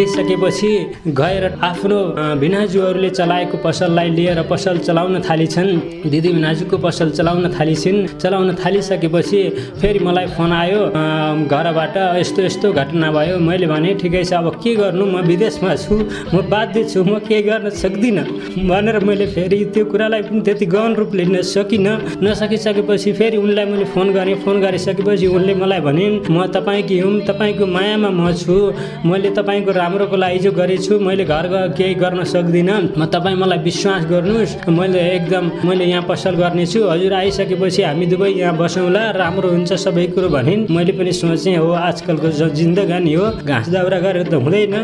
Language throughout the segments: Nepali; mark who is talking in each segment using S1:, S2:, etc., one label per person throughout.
S1: हिँडिसकेपछि गएर आफ्नो भिनाजुहरूले चलाएको पसललाई लिएर पसल चलाउन थालिछन्। दिदी भिनाजुको पसल चलाउन थालिछन्। चलाउन थालिसकेपछि फेरि मलाई फोन आयो घरबाट यस्तो यस्तो घटना भयो। मैले भने ठिकै छ अब के गर्नु? म विदेशमा छु म बाध्य छु म के गर्न सक्दिनँ? भनेर मैले फेरि त्यो कुरालाई पनि त्यति गहन रूप लिन सकिनँ नसकिसकेपछि फेरि उनलाई मैले फोन गरेँ। फोन गरिसकेपछि उनले मलाई भने म तपाईँकी हुँ तपाईँको मायामा म छु। मैले तपाईँको राम्रोको लागि जो गरेछु मैले घर केही गर्न सक्दिनँ। म तपाईँ मलाई विश्वास गर्नुहोस् मैले एकदम मैले यहाँ पसल गर्नेछु। हजुर आइसकेपछि हामी दुवै यहाँ बसौँला राम्रो हुन्छ सबै कुरो भनिन्। मैले पनि सोचेँ हो आजकलको जिन्दगानी हो घाँस दाउरा गरेर त हुँदैन।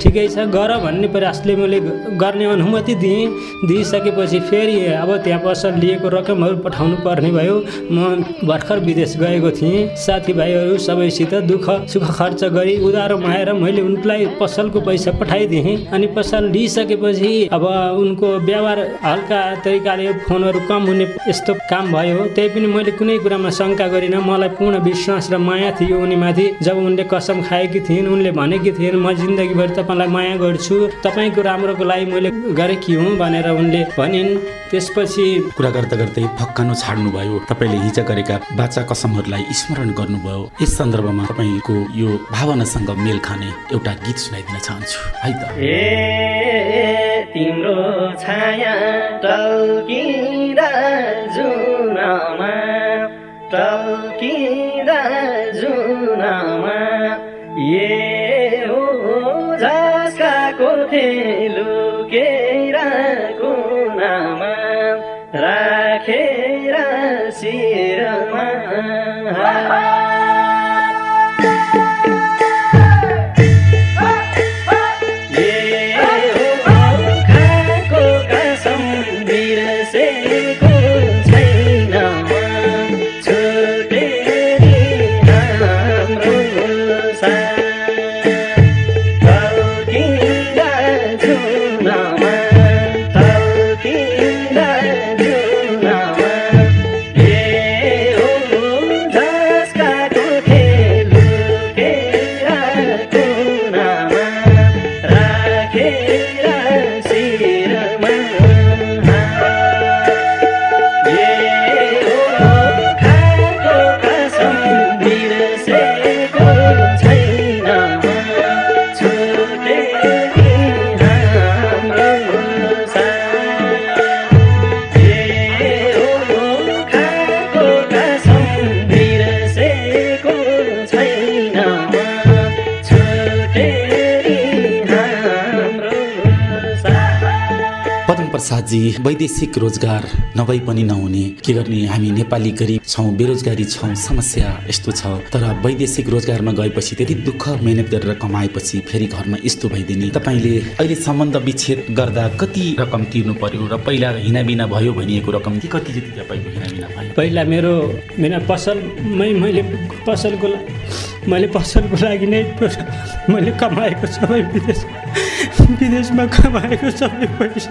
S1: ठिकै छ गर भन्ने प्रयासले मैले गर्ने अनुमति दिएँ। दिइसकेपछि फेरि अब त्यहाँ पसल लिएको रकमहरू पठाउनु पर्ने भयो। म भर्खर विदेश गएको थिएँ। साथीभाइहरू सबैसित दुःख सुख खर्च गरी उधारो माएर मैले उनलाई पसलको पैसा पठाइदिएँ। अनि पसल लिइसकेपछि अब उनको व्यवहार हल्का तरिकाले फोनहरू कम हुने यस्तो काम भयो। त्यही पनि मैले कुनै कुरामा शङ्का गरिनँ। मलाई पूर्ण विश्वास र माया थियो उनीमाथि। जब उनले कसम खाएकी थिइन् उनले भनेकी थिइन् म जिन्दगीभरि तपाईँलाई माया गर्छु। तपाईँको राम्रोको लागि मैले गरेकी हुँ भनेर उनले भनिन्। त्यसपछि
S2: कुरा गर्दा गर्दै फक्कानो छाड्नुभयो। तपाईँले हिजो गरेका बाचा कसमहरूलाई स्मरण गर्नुभयो। यस सन्दर्भमा तपाईँको यो भावनासँग मेल खाने एउटा गीत सुनाइदिन चाहन्छु। है त?
S3: तिम्रो छाया टल्किँदा जुनमा टल्किँदा जुनमा ए हो झस्काको लुकेर
S2: प्रसादजी वैदेशिक रोजगार नभई पनि नहुने। के गर्ने? हामी नेपाली गरिब छौँ बेरोजगारी छौँ समस्या यस्तो छ। तर वैदेशिक रोजगारमा गएपछि त्यति दुःख मेहनत गरेर कमाएपछि फेरि घरमा यस्तो भइदिने। तपाईँले अहिले सम्बन्ध विच्छेद गर्दा कति रकम तिर्नु पर्यो र पहिला हिनाबिना भयो भनिएको रकम के कति जति तपाईँको हिनाबिना भयो?
S1: पहिला मेरो मेरो पसलमै मैले पसलको मैले पसलको लागि नै मैले कमाएको सबै विदेश विदेशमा कमाएको सबै पैसा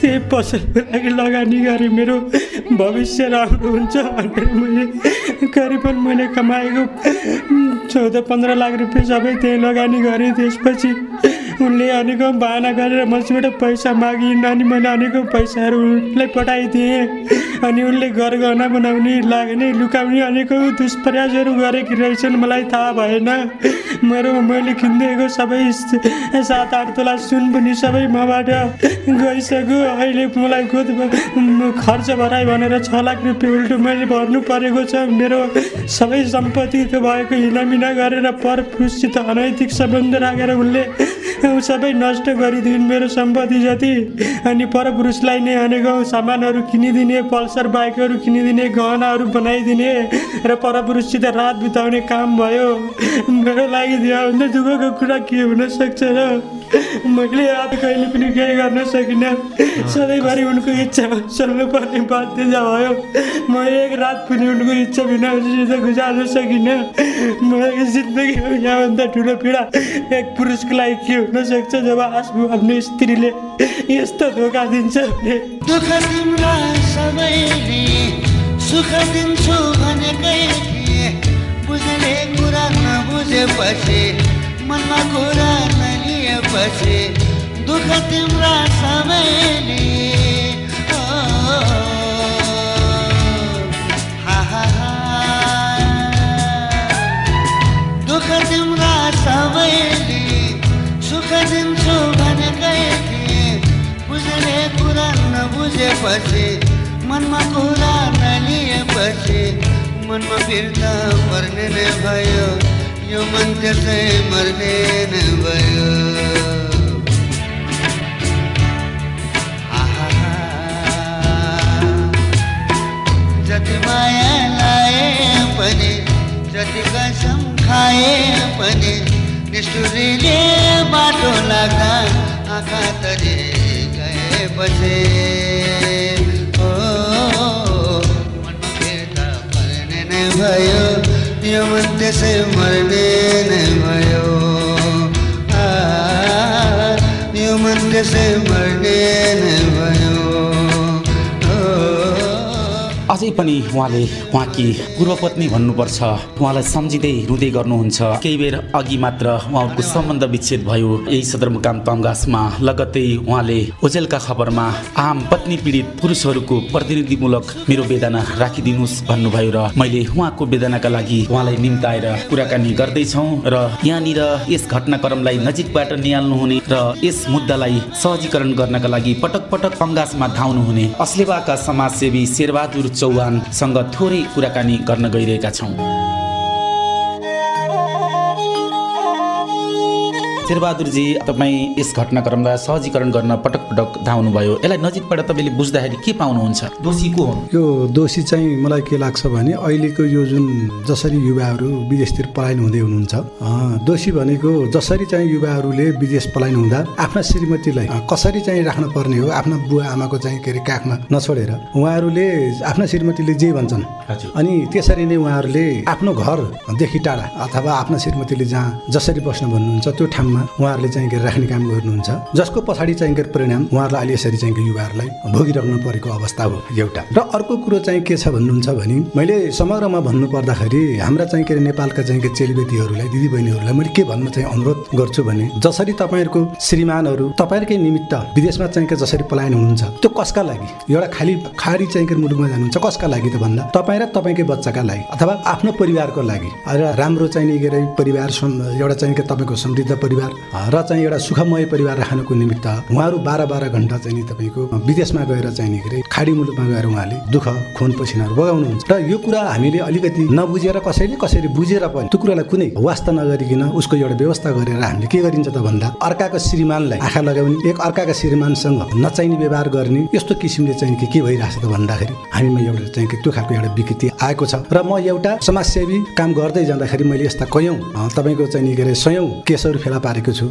S1: त्यही पसलको लागि लगानी गरेँ। मेरो भविष्य राम्रो हुन्छ भनेर मैले करिबन मैले कमाएको चौध पन्ध्र लाख रुपियाँ सबै त्यहीँ लगानी गरेँ। त्यसपछि उनले अनेकौँ बाहना गरेर मसिबाट पैसा मागिन् अनि मैले अनेकौँ पैसाहरू उनलाई पठाइदिएँ अनि उनले घर गहना बनाउने लाग्ने लुकाउने अनेकौँ दुष्प्रयासहरू गरेकी रहेछन्। मलाई थाहा भएन मेरो मैले किनिदिएको सबै सात आठ तोला सुन पनि सबै मबाट गइसक्यो। अहिले मलाई गोद खर्च भराइ भनेर छ लाख रुपियाँ उल्टो मैले भर्नु परेको छ। मेरो सबै सम्पत्ति त्यो भएको हिनामिना गरेर परपुरुषसित अनैतिक सम्बन्ध राखेर उनले सबै नष्ट गरिदिन् मेरो सम्पत्ति जति। अनि परपुरुषलाई नै अनेकौँ सामानहरू किनिदिने पल्सर बाइकहरू किनिदिने गहनाहरू बनाइदिने र परपुरुषसित रात बिताउने काम भयो। मेरो लागि भने दुःखको कुरा के हुनसक्छ र? मैले अब कहिले पनि केही गर्न सकिनँ। सधैँभरि उनको इच्छा चल्नु पर्ने बाध्य भयो। म एक रात पनि उनको इच्छा बिना गुजार्न सकिनँ। मलाई जिन्दगीमा यहाँभन्दा ठुलो पीडा एक पुरुषको लागि के हुनसक्छ जब आफ्नो आफ्नो स्त्रीले यस्तो धोका दिन्छ भने?
S4: दुःख सबैले सुख दिन्छु भनेकै बुझ्ने कुरा नबुझेपछि मनमा कुरा नलिए पछि दुःख तिम्रा सबैले ओ, हा, हा, हा। दुःख तिम्रा सबैले सुख दिन्छु मनमा फिर्ता पर्ने नै भयो। यो मन त्यसै मर्ने नै भयो। जति माया लाए पनि जति कसम खाए पनि निष्ठुरीले बाटो लाग्दा आँखा तरी गएपछि। भयो यो त्यसै मर्ने नै भयो। आ, यो मन त्यसै मर्ने नै भयो।
S2: अझै पनि उहाँले उहाँकी पूर्वपत्नी भन्नुपर्छ। उहाँलाई सम्झिँदै रुँदै गर्नुहुन्छ। केही बेर अघि मात्र उहाँहरूको सम्बन्ध विच्छेद भयो। यही सदरमुकाम तमगासमा लगत्तै उहाँले ओजेलका खबरमा आम पत्नी पीडित पुरुषहरूको प्रतिनिधिमूलक मेरो वेदना राखिदिनुहोस् भन्नुभयो र मैले उहाँको वेदनाका लागि उहाँलाई निम्ताएर कुराकानी गर्दैछौँ र यहाँनिर यस घटनाक्रमलाई नजिकबाट निहाल्नुहुने र यस मुद्दालाई सहजीकरण गर्नका लागि पटक पटक तमगासमा धाउनुहुने अस्लेवाका समाजसेवी शेरबहादुर चौहानसँग थोरै कुराकानी गर्न गइरहेका छौँ। शेरबहादुरजी तपाईँ यस घटनाक्रमलाई सहजीकरण गर्न पटक पटक धाउनुभयो। यसलाई नजिकबाट तपाईँले बुझ्दाखेरि के पाउनुहुन्छ? दोषी को हुन्?
S5: यो दोषी चाहिँ मलाई के लाग्छ भने अहिलेको यो जुन जसरी युवाहरू विदेशतिर पलायन हुँदै हुनुहुन्छ अँ, दोषी भनेको जसरी चाहिँ युवाहरूले विदेश पलायन हुँदा आफ्ना श्रीमतीलाई कसरी चाहिँ राख्न पर्ने हो आफ्ना बुवा आमाको चाहिँ के अरे काखमा नछोडेर उहाँहरूले आफ्ना श्रीमतीले जे भन्छन् अनि त्यसरी नै उहाँहरूले आफ्नो घरदेखि टाढा अथवा आफ्ना श्रीमतीले जहाँ जसरी बस्न भन्नुहुन्छ त्यो ठाउँमा उहाँहरूले चाहिँ राख्ने काम गर्नुहुन्छ। जसको पछाडि चाहिँ परिणाम उहाँहरूलाई अहिले यसरी चाहिँ युवाहरूलाई भोगिराख्नु परेको अवस्था हो एउटा। र अर्को कुरो चाहिँ के छ भन्नुहुन्छ भने मैले समग्रमा भन्नु पर्दाखेरि हाम्रा चाहिँ के अरे नेपालका चाहिँ चेलीबेटीहरूलाई दिदीबहिनीहरूलाई मैले के भन्न चाहिँ अनुरोध गर्छु भने जसरी तपाईँहरूको श्रीमानहरू तपाईँहरूकै निमित्त विदेशमा चाहिँ जसरी पलायन हुनुहुन्छ त्यो कसका लागि? एउटा खाली खाडी चाहिँ मुलुकमा जानुहुन्छ कसका लागि त भन्दा तपाईँ र तपाईँकै बच्चाका लागि अथवा आफ्नो परिवारको लागि। राम्रो चाहिँ नि के अरे परिवार एउटा चाहिँ तपाईँको समृद्ध परिवार र चाहिँ एउटा सुखमय परिवार राख्नको निमित्त उहाँहरू बाह्र बाह्र घन्टा चाहिँ तपाईँको विदेशमा गएर चाहिँ के अरे खाडी मुलुकमा गएर उहाँले दुःख खुन पसिनाहरू बगाउनुहुन्छ। र यो कुरा हामीले अलिकति नबुझेर कसैले कसरी बुझेर पनि त्यो कुरालाई कुनै वास्ता नगरिकन उसको एउटा व्यवस्था गरेर हामीले के गरिन्छ त भन्दा अर्काको श्रीमानलाई आँखा लगाउने एक अर्काका श्रीमानसँग नचाहिने व्यवहार गर्ने यस्तो किसिमले चाहिँ के के भइरहेछ त भन्दाखेरि हामीमा एउटा चाहिँ त्यो खालको एउटा विकृति आएको छ। र म एउटा समाजसेवी काम गर्दै जाँदाखेरि मैले यस्ता कयौँ तपाईँको चाहिँ के अरे सयौँ केसहरू फेला पारेको छु।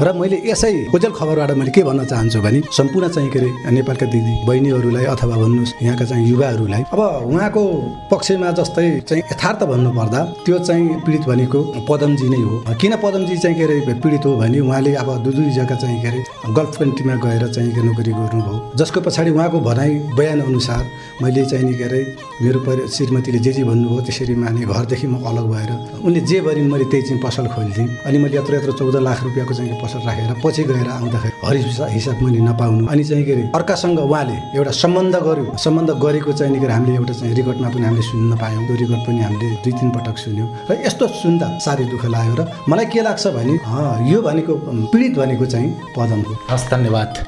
S5: र मैले यसै ओजेल खबरबाट मैले के भन्न चाहन्छु भने सम्पूर्ण चाहिँ के अरे नेपालका दिदी बहिनीहरूलाई अथवा भन्नुहोस् यहाँका चाहिँ युवाहरूलाई अब उहाँको पक्षमा जस्तै चाहिँ यथार्थ भन्नुपर्दा त्यो चाहिँ पीडित भनेको पदमजी नै हो। किन पदमजी चाहिँ के अरे पीडित हो भने उहाँले अब दुई दुई जग्गा चाहिँ के अरे गल्फ कन्ट्रीमा गएर चाहिँ के नोकरी गर्नुभयो। जसको पछाडि उहाँको भनाइ बयान अनुसार मैले चाहिँ नि के अरे मेरो परि श्रीमतीले जे जे भन्नुभयो त्यसरी माने घरदेखि म अलग भएर उनले जे गरिन् मैले त्यही चाहिँ पसल खोलिदिएँ। अनि मैले यत्रो यत्रो चौध लाख रुपियाँको चाहिँ पसल राखेर पछि गएर आउँदाखेरि हरि हिसाब मैले नपाउनु। अनि चाहिँ के अरे अर्कासँग उहाँले एउटा सम्बन्ध गर्यो। सम्बन्ध गरेको चाहिँ के अरे हामीले एउटा चाहिँ रेकर्डमा पनि हामीले सुन्न पायौँ। त्यो रेकर्ड पनि हामीले दुई तिन पटक सुन्यौँ। र यस्तो सुन्दा साह्रै दुःख लाग्यो र मलाई के लाग्छ भने यो भनेको पीडित भनेको चाहिँ पदम हो।
S2: हस् धन्यवाद।